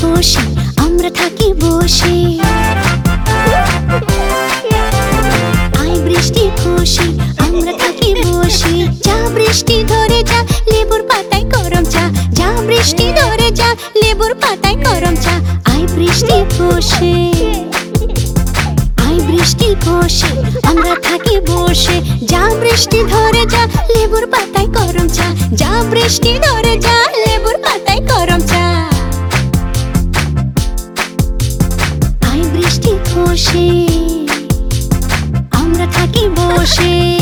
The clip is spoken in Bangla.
খুশি আমরা থাকি বসে। আই বৃষ্টি খুশি আমরা থাকি বসে। যা বৃষ্টি ধরে যা, লেবুর পাতায় গরম চা। যা বৃষ্টি ধরে যা, লেবুর পাতায় গরম চা। আই বৃষ্টি খুশি আই বৃষ্টি বসে আমরা থাকি বসে। যা বৃষ্টি ধরে যা, লেবুর পাতায় গরম চা। যা বৃষ্টি ধরে যা বসে আমরা থাকি বসে।